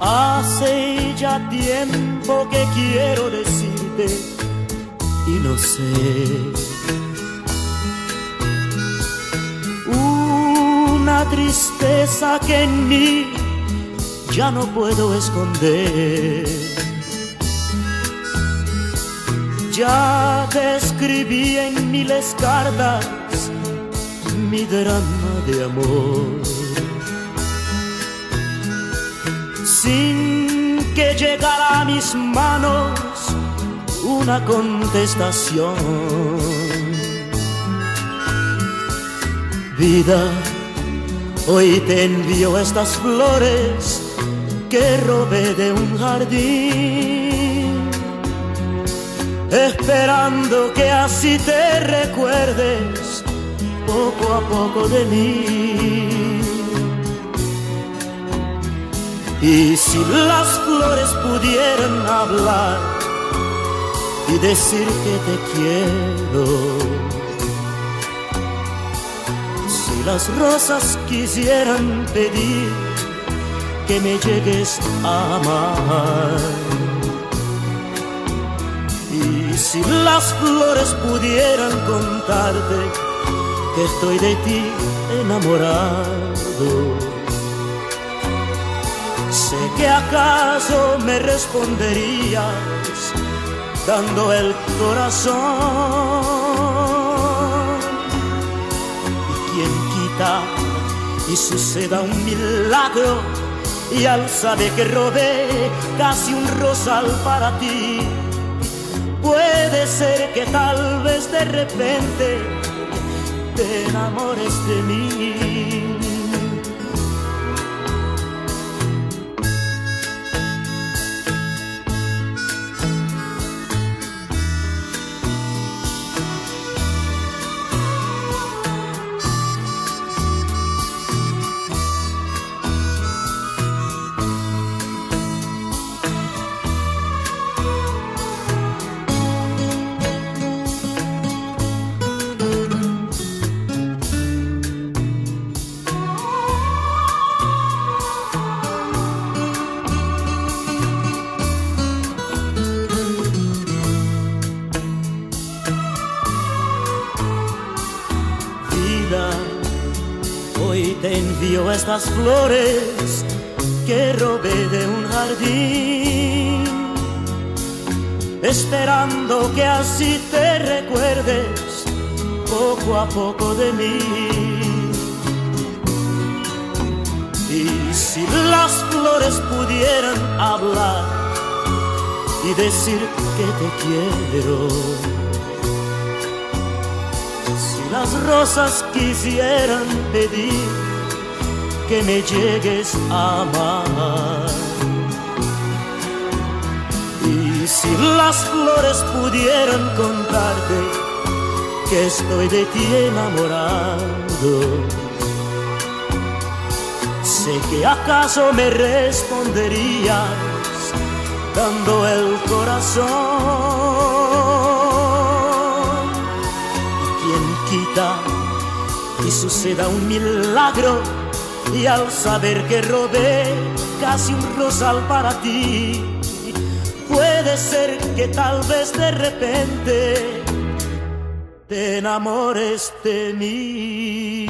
Hace ya tiempo que quiero decirte y no sé. Una tristeza que en mí ya no puedo esconder. Ya te escribí en miles cartas mi drama de amor. Sin que llegara a mis manos una contestación. Vida, hoy te envío estas flores que robé de un jardín, esperando que así te recuerdes poco a poco de mí. Y si las flores pudieran hablar y decir que te quiero, si las rosas quisieran pedir que me llegues a amar. Y si las flores pudieran contarte que estoy de ti enamorado, sé que acaso me responderías dando el corazón. Y quien quita y suceda un milagro y al saber que robé casi un rosal para ti, puede ser que tal vez de repente te enamores de mí. Estas flores que robé de un jardín, esperando que así te recuerdes poco a poco de mí. Y si las flores pudieran hablar y decir que te quiero, si las rosas quisieran pedir que me llegues a amar. Y si las flores pudieran contarte que estoy de ti enamorado, sé que acaso me responderías dando el corazón. Quien quita y suceda un milagro y al saber que robé casi un rosal para ti, puede ser que tal vez de repente te enamores de mí.